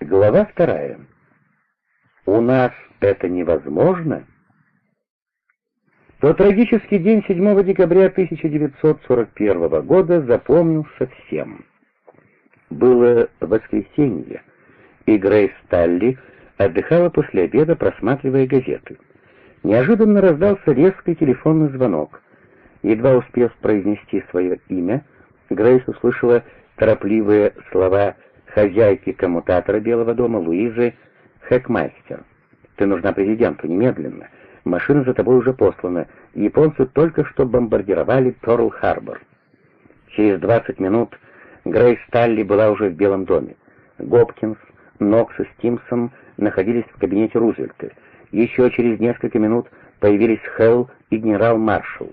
Глава вторая. «У нас это невозможно?» То трагический день 7 декабря 1941 года запомнился всем. Было воскресенье, и Грейс Талли отдыхала после обеда, просматривая газеты. Неожиданно раздался резкий телефонный звонок. Едва успев произнести свое имя, Грейс услышала торопливые слова хозяйки коммутатора Белого дома Луизы Хэкмастер. «Ты нужна президенту немедленно. Машина за тобой уже послана. Японцы только что бомбардировали Торл-Харбор». Через 20 минут Грейс Талли была уже в Белом доме. Гопкинс, Нокс и Стимсон находились в кабинете Рузвельта. Еще через несколько минут появились Хелл и генерал-маршал.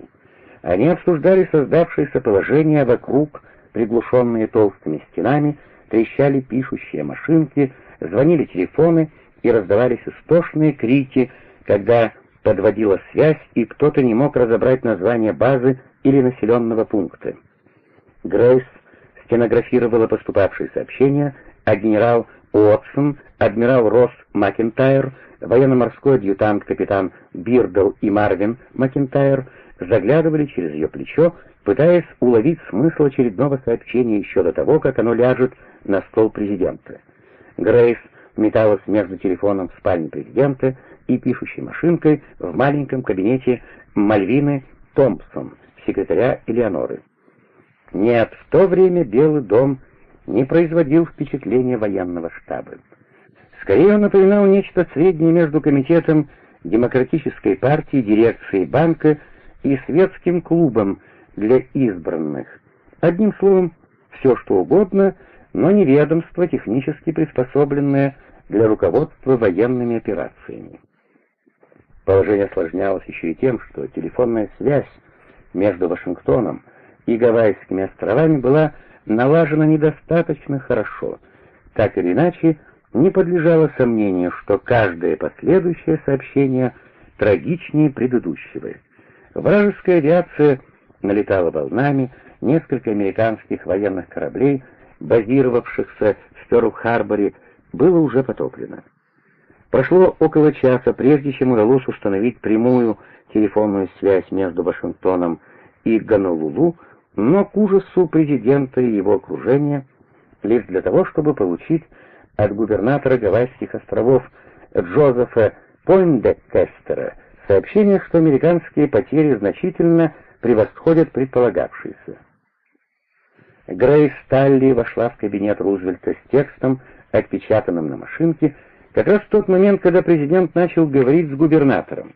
Они обсуждали создавшееся положение вокруг, приглушенные толстыми стенами, трещали пишущие машинки, звонили телефоны и раздавались истошные крики, когда подводила связь и кто-то не мог разобрать название базы или населенного пункта. Грейс стенографировала поступавшие сообщения, а генерал Уотсон, адмирал Росс Макентайр, военно-морской адъютант капитан Бирдл и Марвин Макентайр заглядывали через ее плечо, пытаясь уловить смысл очередного сообщения еще до того, как оно ляжет на стол президента. Грейс металась между телефоном в спальне президента и пишущей машинкой в маленьком кабинете Мальвины Томпсон, секретаря Элеоноры. Нет, в то время Белый дом не производил впечатления военного штаба. Скорее он напоминал нечто среднее между комитетом Демократической партии, дирекцией банка и светским клубом для избранных. Одним словом, все что угодно, но не ведомство, технически приспособленное для руководства военными операциями. Положение осложнялось еще и тем, что телефонная связь между Вашингтоном и Гавайскими островами была налажена недостаточно хорошо. Так или иначе, не подлежало сомнению, что каждое последующее сообщение трагичнее предыдущего. Вражеская авиация налетала волнами, несколько американских военных кораблей, базировавшихся в Пёрл-Харборе, было уже потоплено. Прошло около часа, прежде чем удалось установить прямую телефонную связь между Вашингтоном и Гонолулу, но к ужасу президента и его окружения лишь для того, чтобы получить от губернатора Гавайских островов Джозефа Пойндекестера сообщение, что американские потери значительно превосходят предполагавшиеся. Грейс Сталли вошла в кабинет Рузвельта с текстом, отпечатанным на машинке, как раз в тот момент, когда президент начал говорить с губернатором.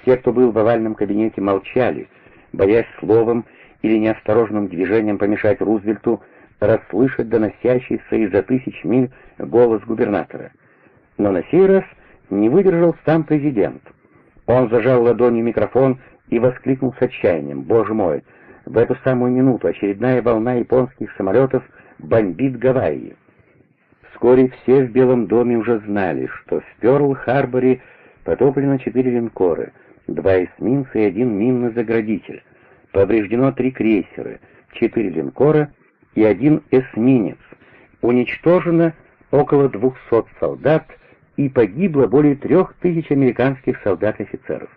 Все, кто был в овальном кабинете, молчали, боясь словом или неосторожным движением помешать Рузвельту расслышать доносящийся из-за тысяч миль голос губернатора. Но на сей раз не выдержал сам президент. Он зажал ладонью микрофон и воскликнул с отчаянием. «Боже мой! В эту самую минуту очередная волна японских самолетов бомбит Гавайи!» Вскоре все в Белом доме уже знали, что в Пёрл-Харборе потоплено четыре линкора, два эсминца и один минный заградитель. Повреждено три крейсера, четыре линкора и один эсминец. Уничтожено около 200 солдат и погибло более трех тысяч американских солдат и офицеров.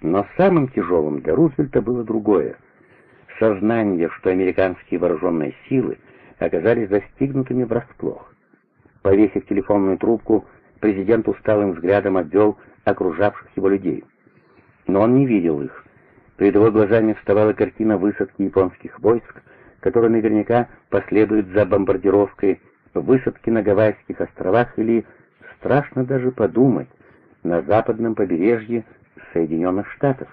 Но самым тяжелым для Рузвельта было другое. Сознание, что американские вооруженные силы оказались застигнутыми врасплох. Повесив телефонную трубку, президент усталым взглядом обвел окружавших его людей. Но он не видел их. Перед его глазами вставала картина высадки японских войск, которая наверняка последует за бомбардировкой высадки на Гавайских островах или, страшно даже подумать, на западном побережье Соединенных Штатов.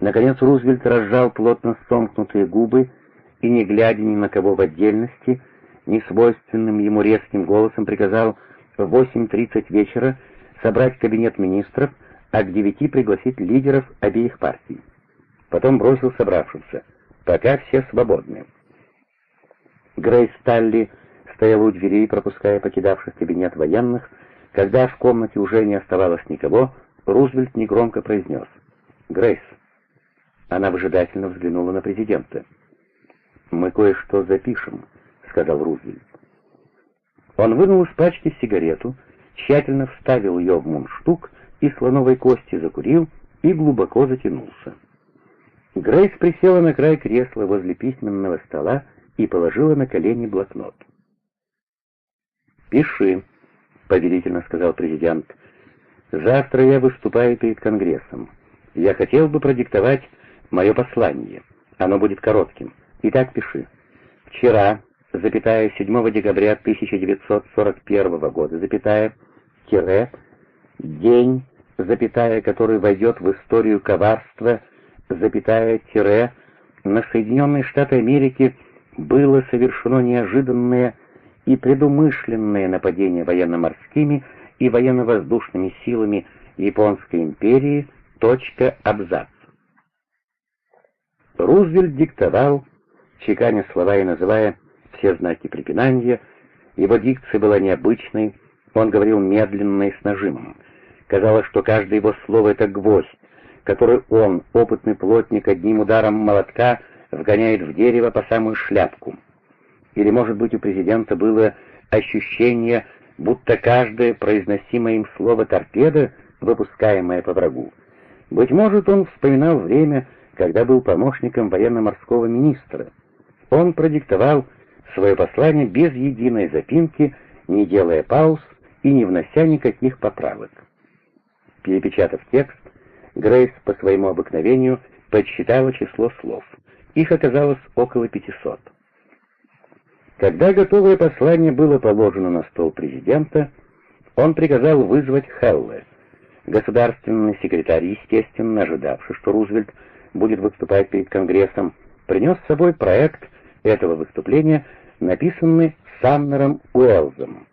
Наконец Рузвельт разжал плотно сомкнутые губы и, не глядя ни на кого в отдельности, несвойственным ему резким голосом приказал в 8.30 вечера собрать кабинет министров, а к 9 пригласить лидеров обеих партий. Потом бросил собравшимся. «Пока все свободны». Грейс Сталли стояла у дверей, пропуская покидавших кабинет военных. Когда в комнате уже не оставалось никого, Рузвельт негромко произнес «Грейс». Она выжидательно взглянула на президента. «Мы кое-что запишем», — сказал Рузвельт. Он вынул из пачки сигарету, тщательно вставил ее в мундштук и слоновой кости закурил и глубоко затянулся. Грейс присела на край кресла возле письменного стола и положила на колени блокнот. «Пиши», — повелительно сказал президент. «Завтра я выступаю перед Конгрессом. Я хотел бы продиктовать мое послание. Оно будет коротким. Итак, пиши. Вчера, запятая 7 декабря 1941 года, запятая, тире, день, запятая, который войдет в историю коварства, запятая, тире, на Соединенные Штаты Америки было совершено неожиданное и предумышленное нападение военно-морскими и военно-воздушными силами Японской империи, точка, абзац. Рузвельт диктовал, чеканя слова и называя все знаки препинания, его дикция была необычной, он говорил медленно и с нажимом. Казалось, что каждое его слово — это гвоздь, который он, опытный плотник, одним ударом молотка вгоняет в дерево по самую шляпку. Или, может быть, у президента было ощущение, будто каждое произносимое им слово торпеда, выпускаемое по врагу. Быть может, он вспоминал время, когда был помощником военно-морского министра. Он продиктовал свое послание без единой запинки, не делая пауз и не внося никаких поправок. Перепечатав текст, Грейс по своему обыкновению подсчитала число слов. Их оказалось около 500. Когда готовое послание было положено на стол президента, он приказал вызвать Хелле. Государственный секретарь, естественно, ожидавший, что Рузвельт будет выступать перед Конгрессом, принес с собой проект этого выступления, написанный Самнером Уэллзом.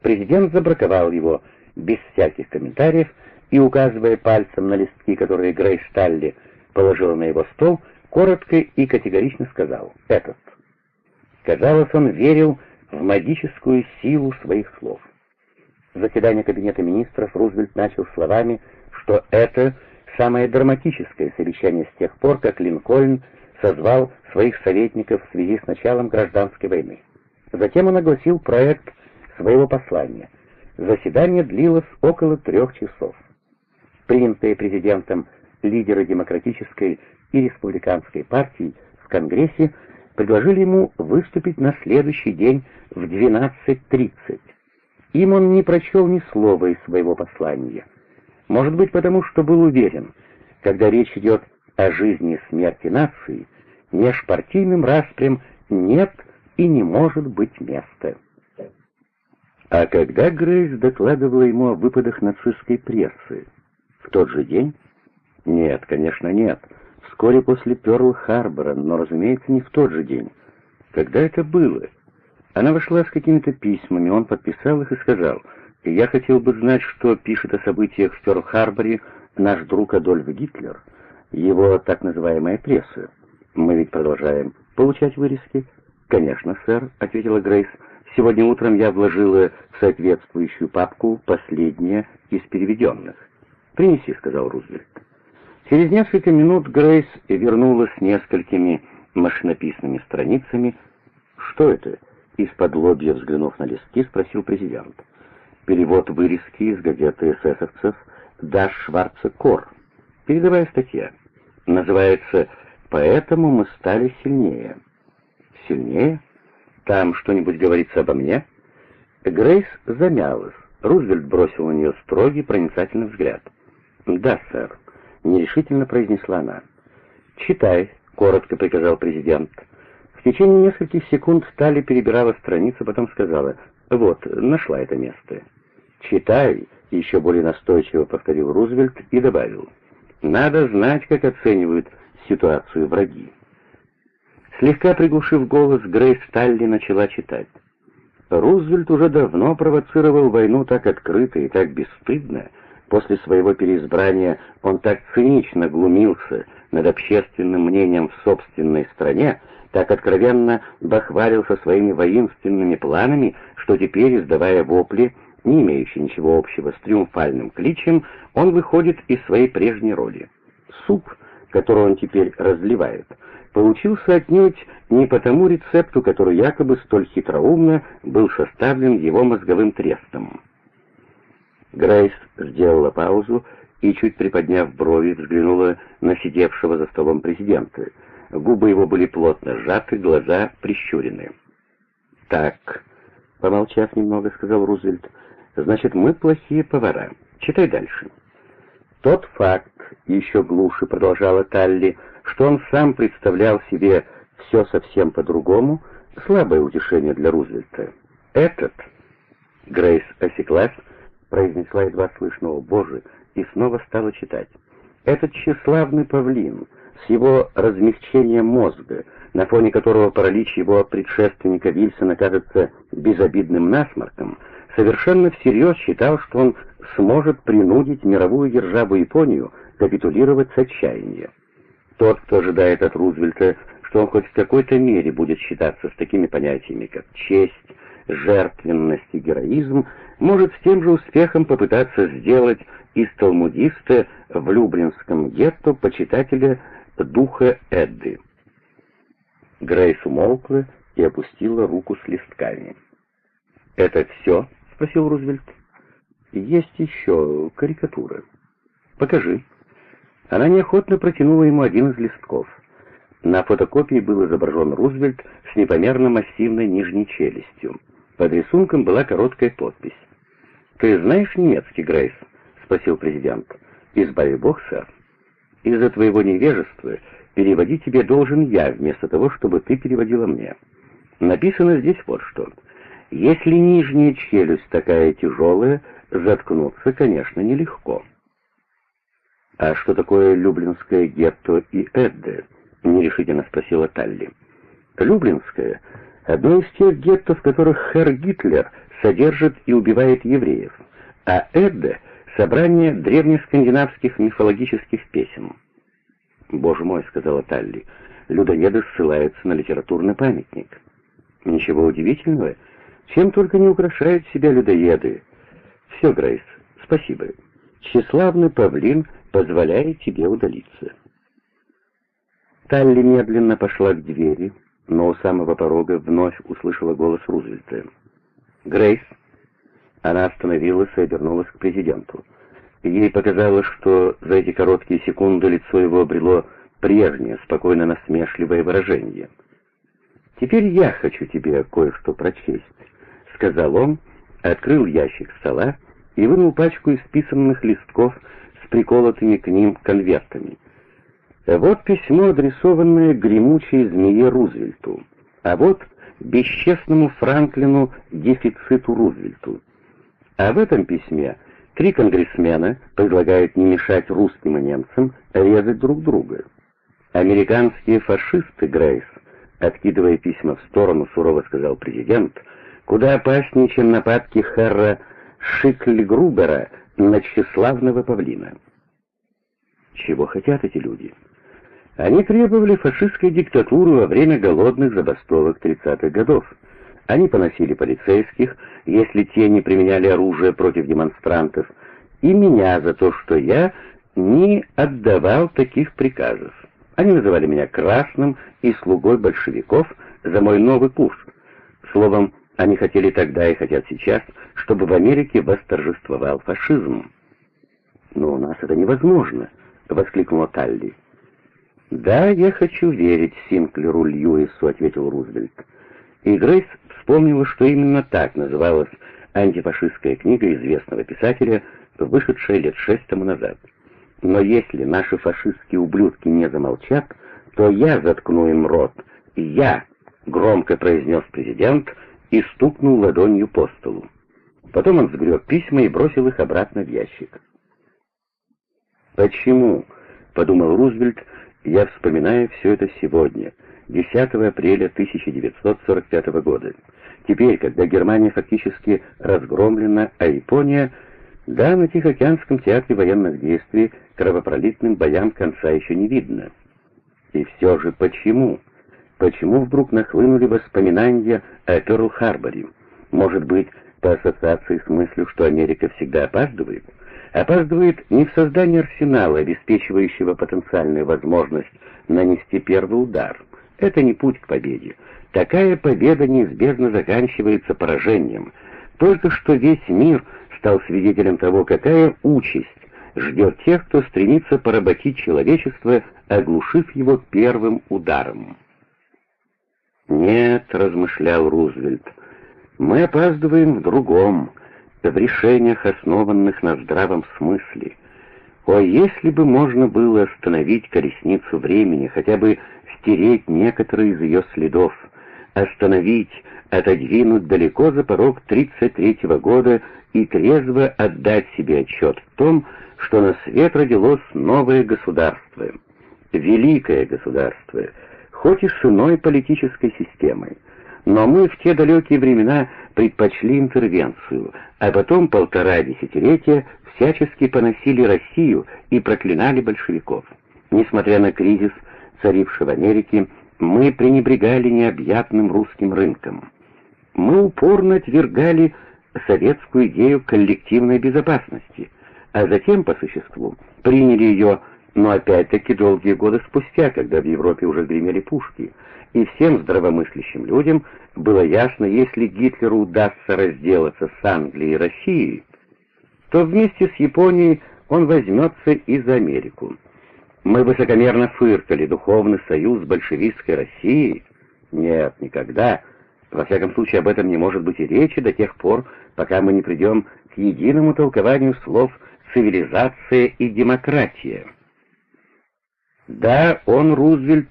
Президент забраковал его без всяких комментариев и, указывая пальцем на листки, которые Грейс Сталли положила на его стол, коротко и категорично сказал «этот». Казалось, он верил в магическую силу своих слов. Заседание Кабинета министров Рузвельт начал словами, что это самое драматическое совещание с тех пор, как Линкольн созвал своих советников в связи с началом гражданской войны. Затем он огласил проект своего послания. Заседание длилось около трех часов. Принятые президентом лидеры демократической и республиканской партий в Конгрессе предложили ему выступить на следующий день в 12.30. Им он не прочел ни слова из своего послания. Может быть, потому что был уверен, когда речь идет о жизни и смерти нации, межпартийным распрям нет и не может быть места. А когда Грейс докладывала ему о выпадах нацистской прессы? В тот же день? Нет, конечно, нет. Вскоре после Пёрл-Харбора, но, разумеется, не в тот же день. Когда это было? Она вошла с какими-то письмами, он подписал их и сказал — я хотел бы знать, что пишет о событиях в Пёрл-Харборе наш друг Адольф Гитлер, его так называемая пресса. Мы ведь продолжаем получать вырезки. «Конечно, сэр», — ответила Грейс. «Сегодня утром я вложила в соответствующую папку последнее из переведенных». «Принеси», — сказал Рузвельт. Через несколько минут Грейс вернулась с несколькими машинописными страницами. «Что это?» — из-под лобья взглянув на листки, спросил президент. Перевод вырезки из газеты эсэсовцев «Даш Шварца Кор». Передовая статья. Называется «Поэтому мы стали сильнее». «Сильнее? Там что-нибудь говорится обо мне?» Грейс замялась. Рузвельт бросил на нее строгий, проницательный взгляд. «Да, сэр», — нерешительно произнесла она. «Читай», — коротко приказал президент. В течение нескольких секунд Тали перебирала страницу, потом сказала, «Вот, нашла это место». «Читай», — еще более настойчиво повторил Рузвельт и добавил, «надо знать, как оценивают ситуацию враги». Слегка приглушив голос, Грейс Талли начала читать. Рузвельт уже давно провоцировал войну так открыто и так бесстыдно. После своего переизбрания он так цинично глумился над общественным мнением в собственной стране, так откровенно бахвалился своими воинственными планами, что теперь, издавая вопли, не имеющий ничего общего с триумфальным кличем, он выходит из своей прежней роли. Суп, который он теперь разливает, получился отнюдь не по тому рецепту, который якобы столь хитроумно был составлен его мозговым трестом. Грейс сделала паузу и, чуть приподняв брови, взглянула на сидевшего за столом президента. Губы его были плотно сжаты, глаза прищурены. «Так», — помолчав немного, сказал Рузвельт, — «значит, мы плохие повара. Читай дальше». Тот факт, еще глуше продолжала Талли, что он сам представлял себе все совсем по-другому, слабое утешение для Рузвельта. Этот, Грейс осеклась, произнесла едва слышно «О, Боже!» и снова стала читать. Этот тщеславный павлин с его размягчением мозга, на фоне которого паралич его предшественника Вильсона кажется безобидным насморком, совершенно всерьез считал, что он сможет принудить мировую державу Японию капитулировать с отчаяния. Тот, кто ожидает от Рузвельта, что он хоть в какой-то мере будет считаться с такими понятиями, как честь, жертвенность и героизм, может с тем же успехом попытаться сделать из талмудиста в Люблинском гетто почитателя духа Эдды. Грейс умолкла и опустила руку с листками. «Это все?» — спросил Рузвельт. «Есть еще карикатура». «Покажи». Она неохотно протянула ему один из листков. На фотокопии был изображен Рузвельт с непомерно массивной нижней челюстью. Под рисунком была короткая подпись. «Ты знаешь немецкий, Грейс?» — спросил президент. «Избави бог, сэр. Из-за твоего невежества переводить тебе должен я, вместо того, чтобы ты переводила мне. Написано здесь вот что. Если нижняя челюсть такая тяжелая, заткнуться, конечно, нелегко». «А что такое Люблинское гетто и Эдде?» — нерешительно спросила Талли. «Люблинское — одно из тех гетто, в которых Херр Гитлер содержит и убивает евреев, а Эдде — собрание древнескандинавских мифологических песен». «Боже мой», — сказала Талли, — «людоеды ссылаются на литературный памятник». «Ничего удивительного, чем только не украшают себя людоеды». «Все, Грейс, спасибо. Тщеславный павлин — позволяет тебе удалиться». Талли медленно пошла к двери, но у самого порога вновь услышала голос Рузвельта. «Грейс!» Она остановилась и обернулась к президенту. Ей показалось, что за эти короткие секунды лицо его обрело прежнее, спокойно насмешливое выражение. «Теперь я хочу тебе кое-что прочесть», — сказал он, открыл ящик стола и вынул пачку исписанных листков приколотыми к ним конвертами. Вот письмо, адресованное гремучей змее Рузвельту, а вот бесчестному Франклину дефициту Рузвельту. А в этом письме три конгрессмена предлагают не мешать русским и немцам резать друг друга. Американские фашисты, Грейс, откидывая письма в сторону, сурово сказал президент, куда опаснее, чем нападки Хэрра Шикли-Грубера на тщеславного павлина. Чего хотят эти люди? Они требовали фашистской диктатуры во время голодных забастовок 30-х годов. Они поносили полицейских, если те не применяли оружие против демонстрантов, и меня за то, что я не отдавал таких приказов. Они называли меня красным и слугой большевиков за мой новый курс. Словом, они хотели тогда и хотят сейчас, чтобы в Америке восторжествовал фашизм. Но у нас это невозможно, — воскликнула Талли. «Да, я хочу верить Синклеру Льюису», — ответил Рузвельт. И Грейс вспомнила, что именно так называлась антифашистская книга известного писателя, вышедшая лет шесть тому назад. «Но если наши фашистские ублюдки не замолчат, то я заткну им рот. Я!» — громко произнес президент — и стукнул ладонью по столу. Потом он сгреб письма и бросил их обратно в ящик. «Почему?» — подумал Рузвельт, — «я вспоминаю все это сегодня, 10 апреля 1945 года. Теперь, когда Германия фактически разгромлена, а Япония, да, на Тихоокеанском театре военных действий кровопролитным боям конца еще не видно. И все же почему?» Почему вдруг нахлынули воспоминания о Перл-Харборе? Может быть, по ассоциации с мыслью, что Америка всегда опаздывает? Опаздывает не в создании арсенала, обеспечивающего потенциальную возможность нанести первый удар. Это не путь к победе. Такая победа неизбежно заканчивается поражением. Только что весь мир стал свидетелем того, какая участь ждет тех, кто стремится поработить человечество, оглушив его первым ударом. «Нет», — размышлял Рузвельт, — «мы опаздываем в другом, в решениях, основанных на здравом смысле. О, если бы можно было остановить колесницу времени, хотя бы стереть некоторые из ее следов, остановить, отодвинуть далеко за порог 33-го года и трезво отдать себе отчет в том, что на свет родилось новое государство, великое государство, хоть и с иной политической системой. Но мы в те далекие времена предпочли интервенцию, а потом полтора десятилетия всячески поносили Россию и проклинали большевиков. Несмотря на кризис, царивший в Америке, мы пренебрегали необъятным русским рынком. Мы упорно отвергали советскую идею коллективной безопасности, а затем, по существу, приняли ее, но опять-таки долгие годы спустя, когда в Европе уже гремели пушки, и всем здравомыслящим людям было ясно, если Гитлеру удастся разделаться с Англией и Россией, то вместе с Японией он возьмется и за Америку. Мы высокомерно фыркали духовный союз с большевистской Россией. Нет, никогда. Во всяком случае, об этом не может быть и речи до тех пор, пока мы не придем к единому толкованию слов «цивилизация» и «демократия». Да, он, Рузвельт,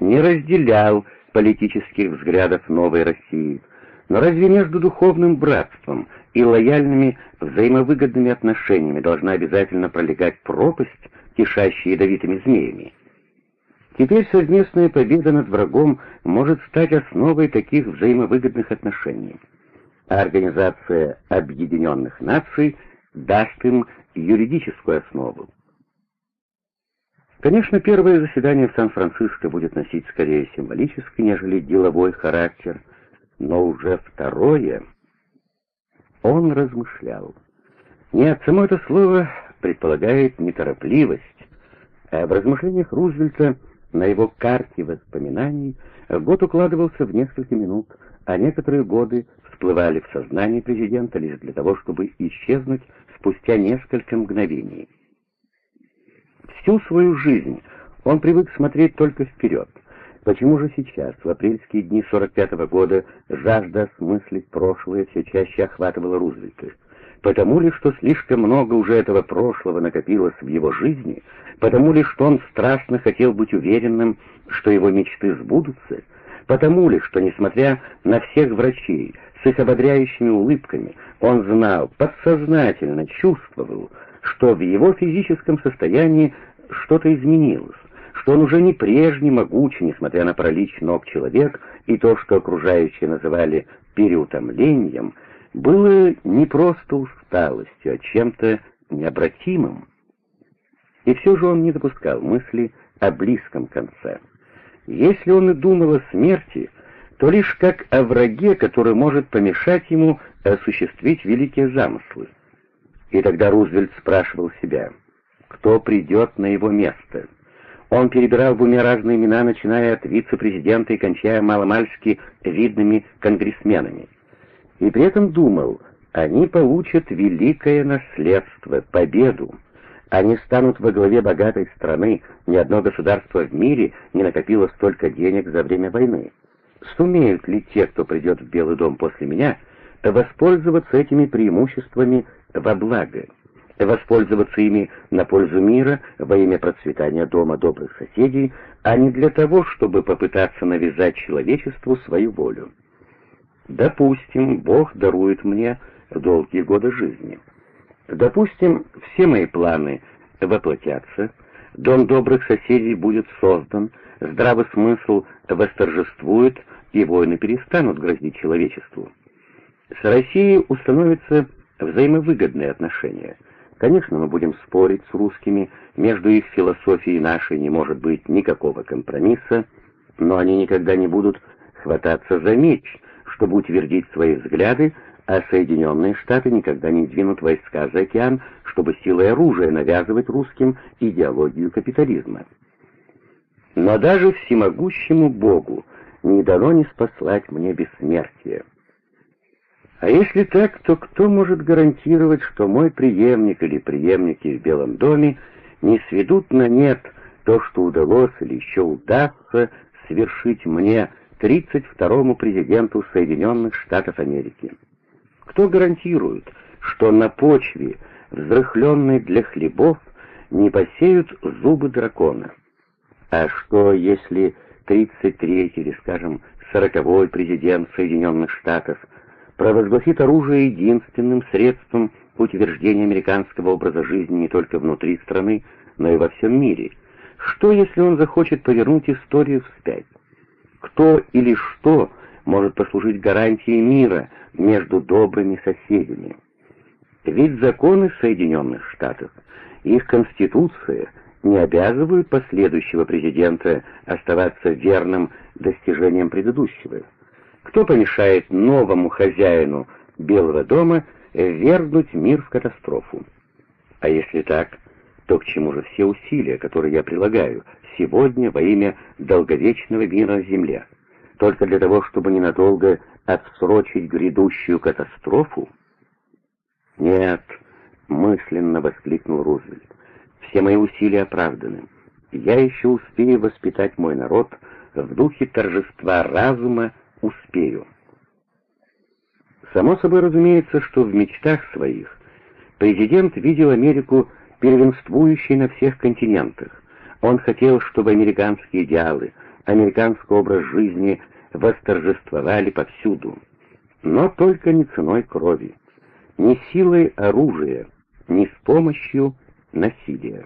не разделял политических взглядов новой России, но разве между духовным братством и лояльными взаимовыгодными отношениями должна обязательно пролегать пропасть, кишащая ядовитыми змеями? Теперь совместная победа над врагом может стать основой таких взаимовыгодных отношений, а Организация Объединенных Наций даст им юридическую основу. Конечно, первое заседание в Сан-Франциско будет носить скорее символический, нежели деловой характер, но уже второе... Он размышлял. Нет, само это слово предполагает неторопливость, а в размышлениях Рузвельта на его карте воспоминаний год укладывался в несколько минут, а некоторые годы всплывали в сознании президента лишь для того, чтобы исчезнуть спустя несколько мгновений. Всю свою жизнь он привык смотреть только вперед. Почему же сейчас, в апрельские дни 45-го года, жажда осмыслить прошлое все чаще охватывала Рузвельта? Потому ли, что слишком много уже этого прошлого накопилось в его жизни? Потому ли, что он страстно хотел быть уверенным, что его мечты сбудутся? Потому ли, что, несмотря на всех врачей, с их ободряющими улыбками, он знал, подсознательно чувствовал, что в его физическом состоянии что-то изменилось, что он уже не прежний могучий, несмотря на паралич ног человек, и то, что окружающие называли переутомлением, было не просто усталостью, а чем-то необратимым. И все же он не допускал мысли о близком конце. Если он и думал о смерти, то лишь как о враге, который может помешать ему осуществить великие замыслы. И тогда Рузвельт спрашивал себя — кто придет на его место. Он перебирал в уме разные имена, начиная от вице-президента и кончая маломальски видными конгрессменами. И при этом думал, они получат великое наследство, победу. Они станут во главе богатой страны, ни одно государство в мире не накопило столько денег за время войны. Сумеют ли те, кто придет в Белый дом после меня, воспользоваться этими преимуществами во благо? Воспользоваться ими на пользу мира во имя процветания дома добрых соседей, а не для того, чтобы попытаться навязать человечеству свою волю. Допустим, Бог дарует мне долгие годы жизни. Допустим, все мои планы воплотятся, дом добрых соседей будет создан, здравый смысл восторжествует, и войны перестанут грозить человечеству. С Россией установятся взаимовыгодные отношения – Конечно, мы будем спорить с русскими, между их философией и нашей не может быть никакого компромисса, но они никогда не будут хвататься за меч, чтобы утвердить свои взгляды, а Соединенные Штаты никогда не двинут войска за океан, чтобы силой оружия навязывать русским идеологию капитализма. Но даже всемогущему Богу не дано не спаслать мне бессмертие. А если так, то кто может гарантировать, что мой преемник или преемники в Белом доме не сведут на нет то, что удалось или еще удастся свершить мне, 32-му президенту Соединенных Штатов Америки? Кто гарантирует, что на почве, взрыхленной для хлебов, не посеют зубы дракона? А что, если 33-й или, скажем, 40-й президент Соединенных Штатов провозгласит оружие единственным средством утверждения американского образа жизни не только внутри страны, но и во всем мире? Что, если он захочет повернуть историю вспять? Кто или что может послужить гарантией мира между добрыми соседями? Ведь законы Соединенных Штатов, их конституция не обязывают последующего президента оставаться верным достижениям предыдущего. Кто помешает новому хозяину Белого дома вернуть мир в катастрофу? А если так, то к чему же все усилия, которые я прилагаю сегодня во имя долговечного мира на Земле? Только для того, чтобы ненадолго отсрочить грядущую катастрофу? Нет, мысленно воскликнул Рузвельт. Все мои усилия оправданы. Я еще успею воспитать мой народ в духе торжества разума, успею. Само собой разумеется, что в мечтах своих президент видел Америку первенствующей на всех континентах. Он хотел, чтобы американские идеалы, американский образ жизни восторжествовали повсюду. Но только не ценой крови, не силой оружия, не с помощью насилия.